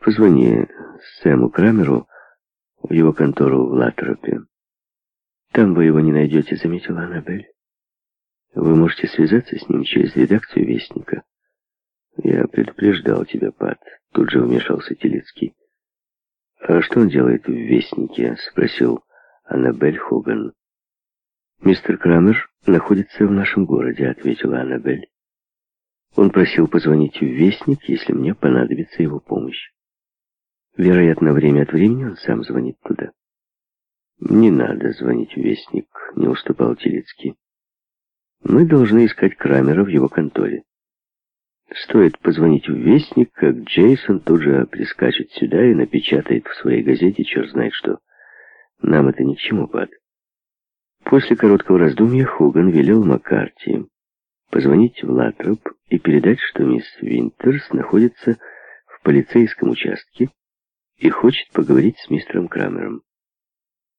позвони Сэму Крамеру в его контору в Латропе. Там вы его не найдете, заметила Аннабель. Вы можете связаться с ним через редакцию Вестника. Я предупреждал тебя, Пат. Тут же вмешался Телецкий. А что он делает в Вестнике? Спросил Аннабель Хоган. Мистер Крамер находится в нашем городе, ответила Аннабель. Он просил позвонить в Вестник, если мне понадобится его помощь. Вероятно, время от времени он сам звонит туда. «Не надо звонить в Вестник», — не уступал Телецкий. «Мы должны искать Крамера в его конторе. Стоит позвонить в Вестник, как Джейсон тут же прискачет сюда и напечатает в своей газете черт знает что. Нам это ни к чему, Пат». После короткого раздумья Хуган велел Маккарти позвонить в Латроп и передать, что мисс Винтерс находится в полицейском участке и хочет поговорить с мистером Крамером.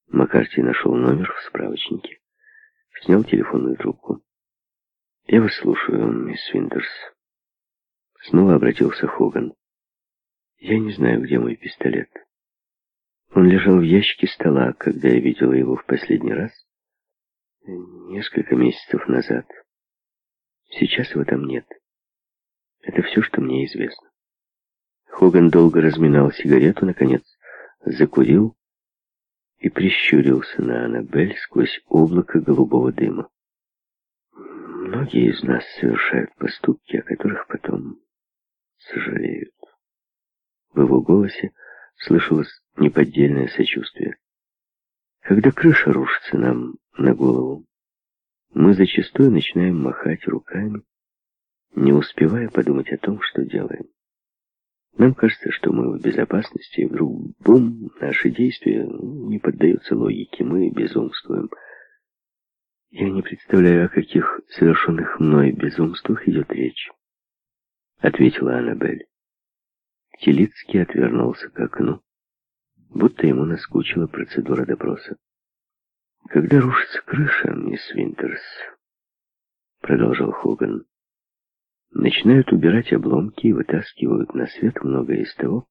Маккарти нашел номер в справочнике, снял телефонную трубку. «Я вас слушаю, мисс Винтерс». Снова обратился Хоган. «Я не знаю, где мой пистолет. Он лежал в ящике стола, когда я видела его в последний раз, несколько месяцев назад». Сейчас его там нет. Это все, что мне известно. Хоган долго разминал сигарету, наконец закурил и прищурился на Аннабель сквозь облако голубого дыма. Многие из нас совершают поступки, о которых потом сожалеют. В его голосе слышалось неподдельное сочувствие. Когда крыша рушится нам на голову, мы зачастую начинаем махать руками, не успевая подумать о том, что делаем. Нам кажется, что мы в безопасности, и вдруг, бум, наши действия не поддаются логике, мы безумствуем. Я не представляю, о каких совершенных мной безумствах идет речь, ответила Аннабель. Телицкий отвернулся к окну, будто ему наскучила процедура допроса. «Когда рушится крыша, мисс Винтерс», — продолжал Хоган, — «начинают убирать обломки и вытаскивают на свет многое из того,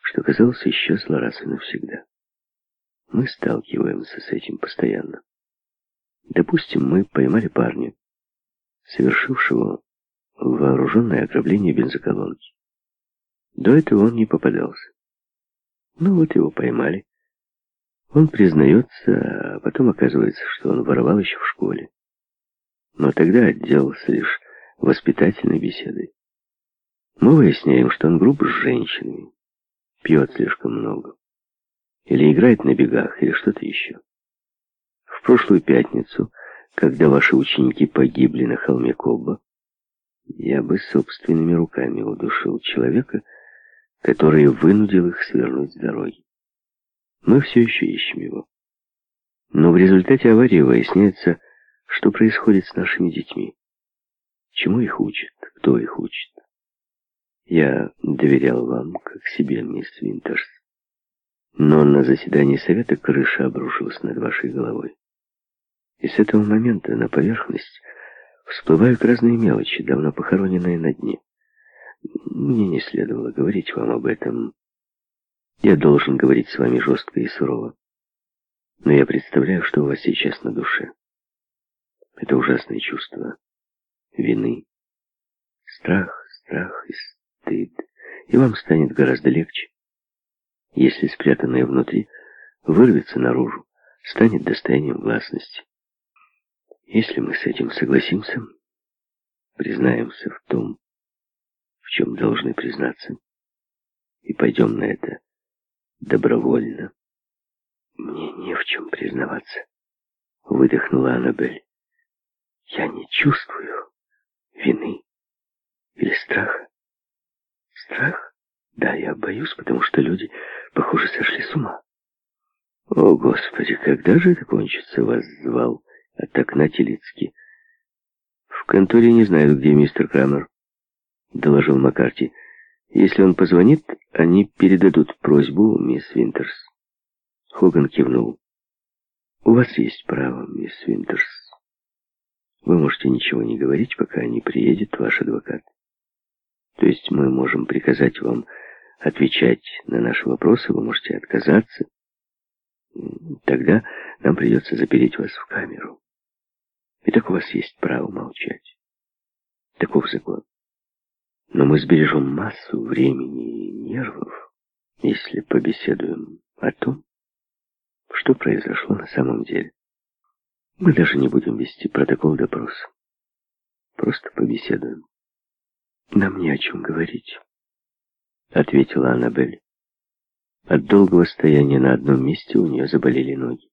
что, казалось, исчезло раз и навсегда. Мы сталкиваемся с этим постоянно. Допустим, мы поймали парня, совершившего вооруженное ограбление бензоколонки. До этого он не попадался. Ну вот его поймали. Он признается, а потом оказывается, что он воровал еще в школе. Но тогда отделался лишь воспитательной беседой. Мы выясняем, что он груб с женщинами, пьет слишком много, или играет на бегах, или что-то еще. В прошлую пятницу, когда ваши ученики погибли на холме Кобба, я бы собственными руками удушил человека, который вынудил их свернуть с дороги. Мы все еще ищем его. Но в результате аварии выясняется, что происходит с нашими детьми. Чему их учат, кто их учит. Я доверял вам, как себе, мисс Винтерс. Но на заседании совета крыша обрушилась над вашей головой. И с этого момента на поверхность всплывают разные мелочи, давно похороненные на дне. Мне не следовало говорить вам об этом, я должен говорить с вами жестко и сурово. Но я представляю, что у вас сейчас на душе. Это ужасное чувство вины, страх, страх и стыд. И вам станет гораздо легче, если спрятанное внутри вырвется наружу, станет достоянием гласности. Если мы с этим согласимся, признаемся в том, в чем должны признаться, и пойдем на это добровольно. Мне не в чем признаваться, выдохнула Аннабель. Я не чувствую вины или страха. Страх? Да, я боюсь, потому что люди, похоже, сошли с ума. О, Господи, когда же это кончится, воззвал от окна Телицки. В конторе не знают, где мистер Крамер, доложил Маккарти. Если он позвонит, они передадут просьбу мисс Винтерс. Хоган кивнул. У вас есть право, мисс Винтерс. Вы можете ничего не говорить, пока не приедет ваш адвокат. То есть мы можем приказать вам отвечать на наши вопросы, вы можете отказаться. Тогда нам придется запереть вас в камеру. И так у вас есть право молчать. Таков закон. Но мы сбережем массу времени и нервов, если побеседуем о том, что произошло на самом деле. Мы даже не будем вести протокол допроса. Просто побеседуем. Нам не о чем говорить, ответила Аннабель. От долгого стояния на одном месте у нее заболели ноги.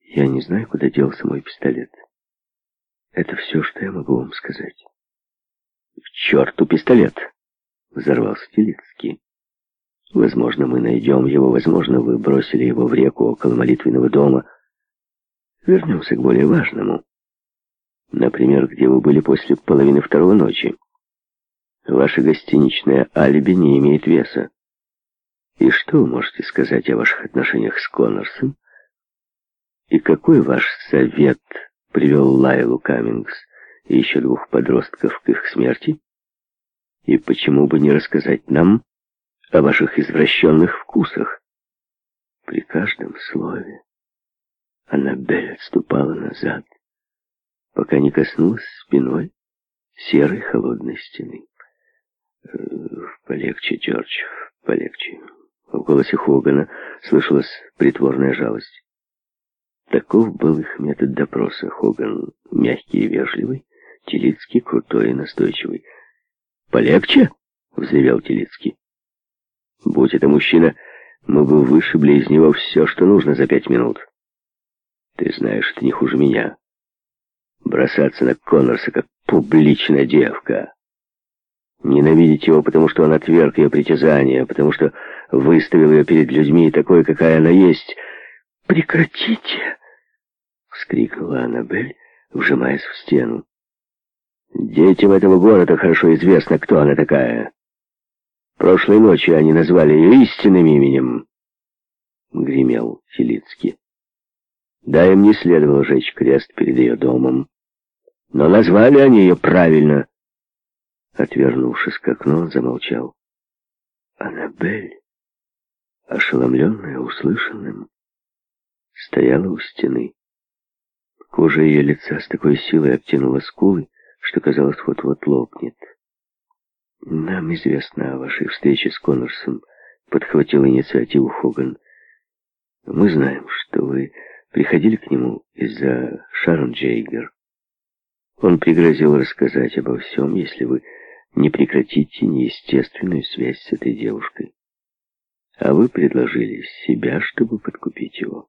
Я не знаю, куда делся мой пистолет. Это все, что я могу вам сказать. «К черту пистолет!» — взорвался Телицкий. «Возможно, мы найдем его, возможно, вы бросили его в реку около молитвенного дома. Вернемся к более важному. Например, где вы были после половины второго ночи. Ваше гостиничное алиби не имеет веса. И что вы можете сказать о ваших отношениях с Коннорсом? И какой ваш совет привел Лайлу Каммингс и еще двух подростков к их смерти? И почему бы не рассказать нам о ваших извращенных вкусах? При каждом слове Аннабель отступала назад, пока не коснулась спиной серой холодной стены. «Э, «Полегче, Джордж, полегче». В голосе Хогана слышалась притворная жалость. Таков был их метод допроса. Хоган мягкий и вежливый, Телицкий крутой и настойчивый. «Полегче?» — взревел Телицкий. «Будь это мужчина, мы бы вышибли из него все, что нужно за пять минут. Ты знаешь, это не хуже меня. Бросаться на Коннорса, как публичная девка. Ненавидеть его, потому что он отверг ее притязания, потому что выставил ее перед людьми такой, какая она есть. «Прекратите!» — вскрикнула Аннабель, вжимаясь в стену. Детям этого города хорошо известно, кто она такая. Прошлой ночью они назвали ее истинным именем. Гремел Филицкий. Да, им не следовало жечь крест перед ее домом. Но назвали они ее правильно. Отвернувшись к окну, он замолчал. Аннабель, ошеломленная услышанным, стояла у стены. Кожа ее лица с такой силой обтянула скулы, что, казалось, вот-вот лопнет. «Нам известно о вашей встрече с Коннорсом», — подхватил инициативу Хоган. «Мы знаем, что вы приходили к нему из-за Шарон Джейгер. Он пригрозил рассказать обо всем, если вы не прекратите неестественную связь с этой девушкой. А вы предложили себя, чтобы подкупить его».